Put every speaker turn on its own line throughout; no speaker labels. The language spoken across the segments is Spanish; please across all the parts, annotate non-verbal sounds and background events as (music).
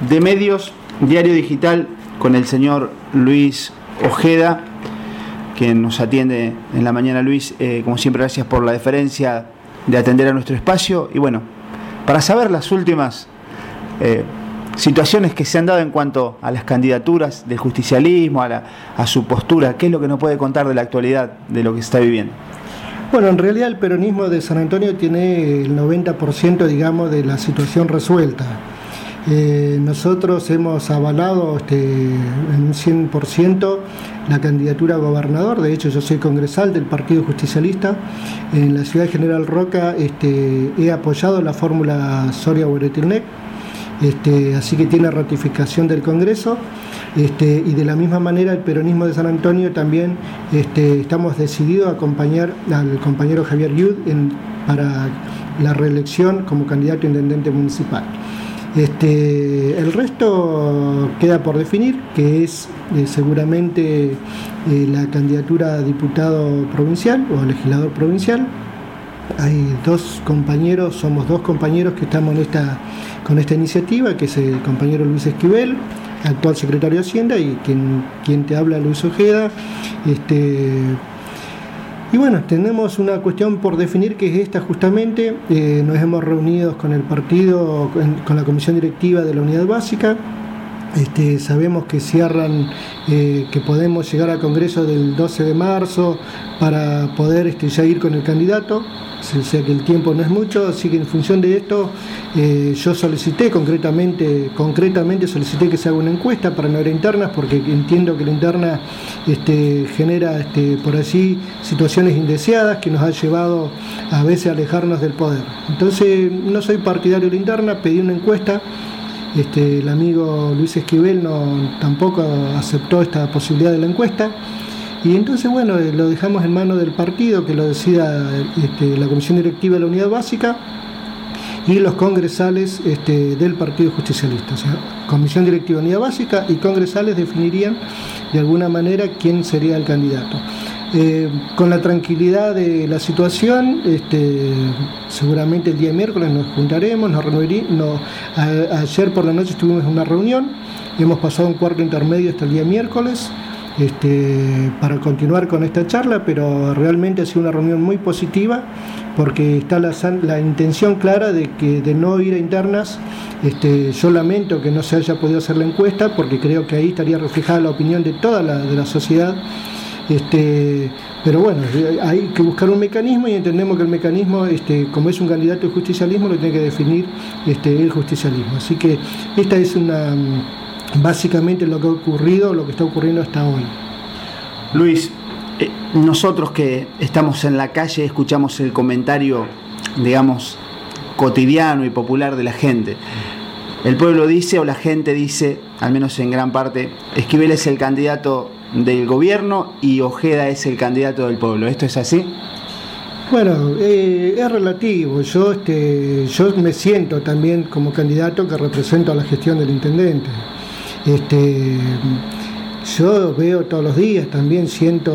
de medios, diario digital con el señor Luis Ojeda, quien nos atiende en la mañana. Luis, eh, como siempre, gracias por la deferencia de atender a nuestro espacio. Y bueno, para saber las últimas eh, situaciones que se han dado en cuanto a las candidaturas del justicialismo, a, a su postura, ¿qué es lo que nos puede contar de la actualidad de lo que se está viviendo?
Bueno, en realidad el peronismo de San Antonio tiene el 90%, digamos, de la situación resuelta. Eh, nosotros hemos avalado este, en un 100% la candidatura a gobernador, de hecho yo soy congresal del Partido Justicialista, en la ciudad de General Roca este, he apoyado la fórmula Soria Hueretilnec, este, así que tiene ratificación del Congreso. Y de la misma manera el peronismo de San Antonio también estamos decididos a acompañar al compañero Javier Yud para la reelección como candidato a intendente municipal. Este, el resto queda por definir, que es eh, seguramente eh, la candidatura a diputado provincial o a legislador provincial. Hay dos compañeros, somos dos compañeros que estamos con esta iniciativa, que es el compañero Luis Esquivel, actual secretario de Hacienda, y quien, quien te habla Luis Ojeda. Este, y bueno, tenemos una cuestión por definir que es esta justamente. Eh, nos hemos reunido con el partido, con, la comisión directiva de la unidad básica. Este, sabemos que cierran, eh, que podemos llegar al Congreso del 12 de marzo para poder este, ya ir con el candidato o sea que el tiempo no es mucho, así que en función de esto eh, yo solicité concretamente, concretamente solicité que se haga una encuesta para no era internas, porque entiendo que la interna este, genera por allí situaciones indeseadas que nos ha llevado a veces a alejarnos del poder. Entonces no soy partidario de la interna, pedí una encuesta. Este, el amigo Luis Esquivel no, tampoco aceptó esta posibilidad de la encuesta. Y entonces, bueno, eh, lo dejamos en manos del partido, que lo decida este, la Comisión Directiva de la Unidad Básica y los congresales este, del Partido Justicialista. O sea, Comisión Directiva Unidad Básica y congresales definirían de alguna manera quién sería el candidato. Eh, con la tranquilidad de la situación, este, seguramente el día miércoles nos juntaremos, nos reuniremos. ayer por la noche estuvimos en una reunión, hemos pasado un cuarto intermedio hasta el día miércoles este, para continuar con esta charla, pero realmente ha sido una reunión muy positiva porque está la, intención clara de que de no ir a internas. Este, yo lamento que no se haya podido hacer la encuesta porque creo que ahí estaría reflejada la opinión de toda la, de la sociedad. Este, pero bueno, hay que buscar un mecanismo y entendemos que el mecanismo, este, como es un candidato de justicialismo, lo tiene que definir este, el justicialismo. Así que esta es una básicamente lo que ha ocurrido, lo que está ocurriendo hasta hoy.
Luis, eh, nosotros que estamos en la calle escuchamos el comentario, digamos, cotidiano y popular de la gente. El pueblo dice o la gente dice, al menos en gran parte, Esquivel es el candidato del gobierno y Ojeda es el candidato del pueblo. ¿Esto es así?
Bueno, eh, es relativo. Yo, este, yo me siento también como candidato que represento a la gestión del intendente. Este, yo veo todos los días, también siento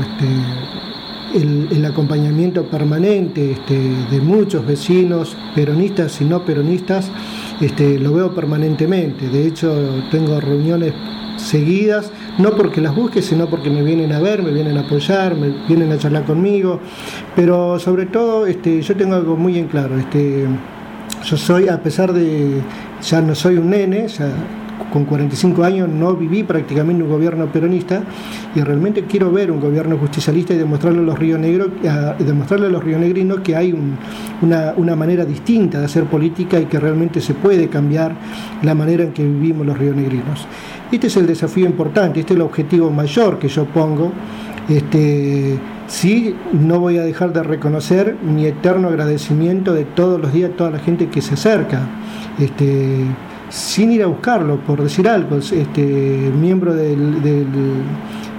este, el, acompañamiento permanente este, de muchos vecinos, peronistas y no peronistas, este, lo veo permanentemente. De hecho, tengo reuniones seguidas, no porque las busque, sino porque me vienen a ver, me vienen a apoyar, me vienen a charlar conmigo, pero sobre todo este, yo tengo algo muy en claro, este, yo soy, a pesar de, ya no soy un nene, ya con 45 años no viví prácticamente un gobierno peronista y realmente quiero ver un gobierno justicialista y demostrarle a los rionegros, demostrarle a los rionegrinos que hay una, manera distinta de hacer política y que realmente se puede cambiar la manera en que vivimos los rionegrinos. Este es el desafío importante, este es el objetivo mayor que yo pongo. Este, sí, no voy a dejar de reconocer mi eterno agradecimiento de todos los días a toda la gente que se acerca. Este, sin ir a buscarlo, por decir algo, este, miembro del,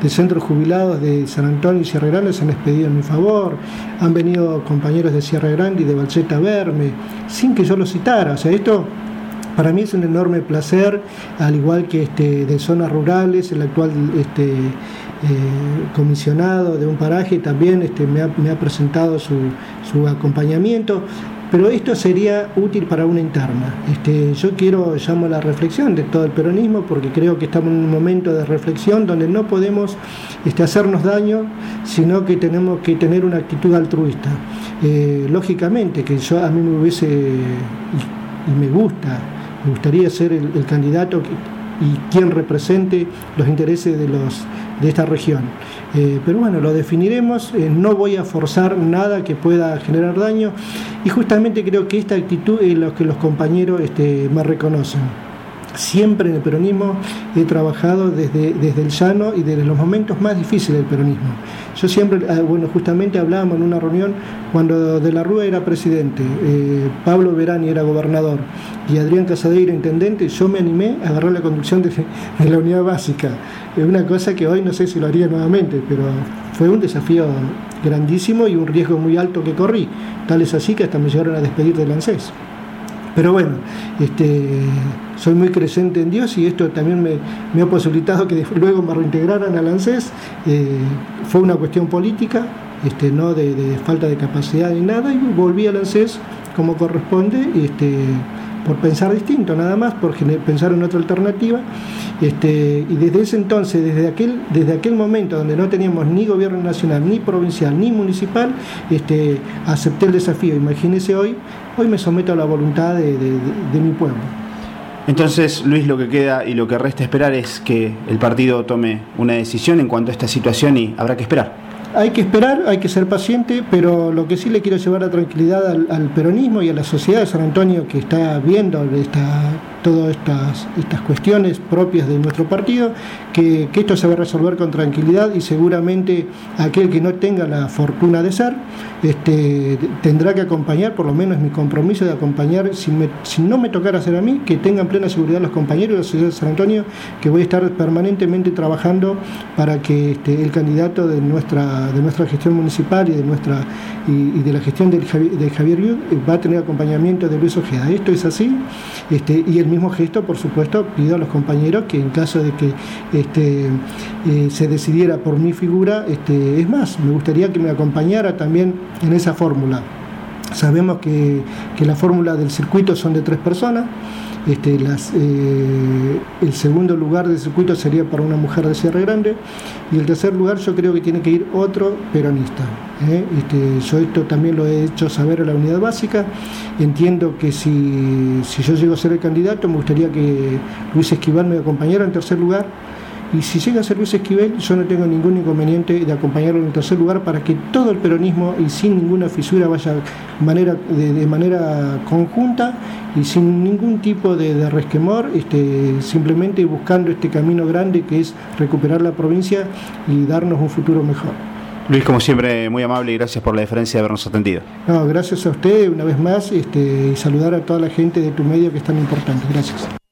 Centro Jubilados de San Antonio y Sierra Grande se han despedido en mi favor, han venido compañeros de Sierra Grande y de Balcheta a verme, sin que yo lo citara. O sea, esto para mí es un enorme placer, al igual que este, de zonas rurales, el actual este, eh, comisionado de un paraje también este, me, ha, presentado su acompañamiento pero esto sería útil para una interna. Este, yo quiero, llamo a la reflexión de todo el peronismo, porque creo que estamos en un momento de reflexión donde no podemos este, hacernos daño, sino que tenemos que tener una actitud altruista. Eh, lógicamente que yo a mí me hubiese, y, me gusta, me gustaría ser el, candidato y quien represente los intereses de, los, de esta región. Eh, pero bueno, lo definiremos, eh, no voy a forzar nada que pueda generar daño y justamente creo que esta actitud es lo que los compañeros este, me reconocen. Siempre en el peronismo he trabajado desde, desde el llano y desde los momentos más difíciles del peronismo. Yo siempre, ah, bueno, justamente hablábamos en una reunión cuando De la Rúa era presidente, eh, Pablo Verani era gobernador y Adrián Casadeira intendente, yo me animé a agarrar la conducción de, la unidad básica. Es una cosa que hoy no sé si lo haría nuevamente, pero fue un desafío grandísimo y un riesgo muy alto que corrí. Tal es así que hasta me llegaron a despedir del ANSES. Pero bueno, este, soy muy creyente en Dios y esto también me, ha posibilitado que (laughs) luego me reintegraran al ANSES. Eh, fue una cuestión política, este, no de, falta de capacidad ni nada, y volví al ANSES como corresponde. Este, por pensar distinto, nada más, por pensar en otra alternativa. Este, y desde ese entonces, desde aquel, desde aquel momento donde no teníamos ni gobierno nacional, ni provincial, ni municipal, este, acepté el desafío. Imagínese hoy, hoy me someto a la voluntad de, de mi pueblo.
Entonces, Luis, lo que queda y lo que resta esperar es que el partido tome una decisión en cuanto a esta situación y habrá que esperar.
Hay que esperar, hay que ser paciente, pero lo que sí le quiero llevar la tranquilidad al, peronismo y a la sociedad de San Antonio que está viendo esta, todas estas, estas cuestiones propias de nuestro partido, que, esto se va a resolver con tranquilidad y seguramente aquel que no tenga la fortuna de ser, este, tendrá que acompañar, por lo menos mi compromiso de acompañar, si, no me tocara hacer a mí, que tengan plena seguridad los compañeros de la sociedad de San Antonio, que voy a estar permanentemente trabajando para que este, el candidato de nuestra, de nuestra gestión municipal y de nuestra y, de la gestión de Javier Yud va a tener acompañamiento de Luis Ojeda. Esto es así, este, y el mismo gesto, por supuesto, pido a los compañeros que en caso de que este, eh, se decidiera por mi figura, este, es más, me gustaría que me acompañara también en esa fórmula. Sabemos que, que la fórmula del circuito son de tres personas. Este, eh, el segundo lugar del circuito sería para una mujer de Sierra Grande y el tercer lugar yo creo que tiene que ir otro peronista. ¿Eh? Este, yo esto también lo he hecho saber a la unidad básica. Entiendo que si, si yo llego a ser el candidato me gustaría que Luis Esquival me acompañara en tercer lugar y si llega a ser Luis Esquivel, yo no tengo ningún inconveniente de acompañarlo en tercer lugar para que todo el peronismo y sin ninguna fisura vaya de, manera conjunta y sin ningún tipo de, resquemor, este, simplemente buscando este camino grande que es recuperar la provincia y darnos un futuro mejor.
Luis, como siempre, muy amable y gracias por la diferencia de habernos atendido.
No, gracias a usted una vez más este, y saludar a toda la gente de tu medio que es tan importante. Gracias.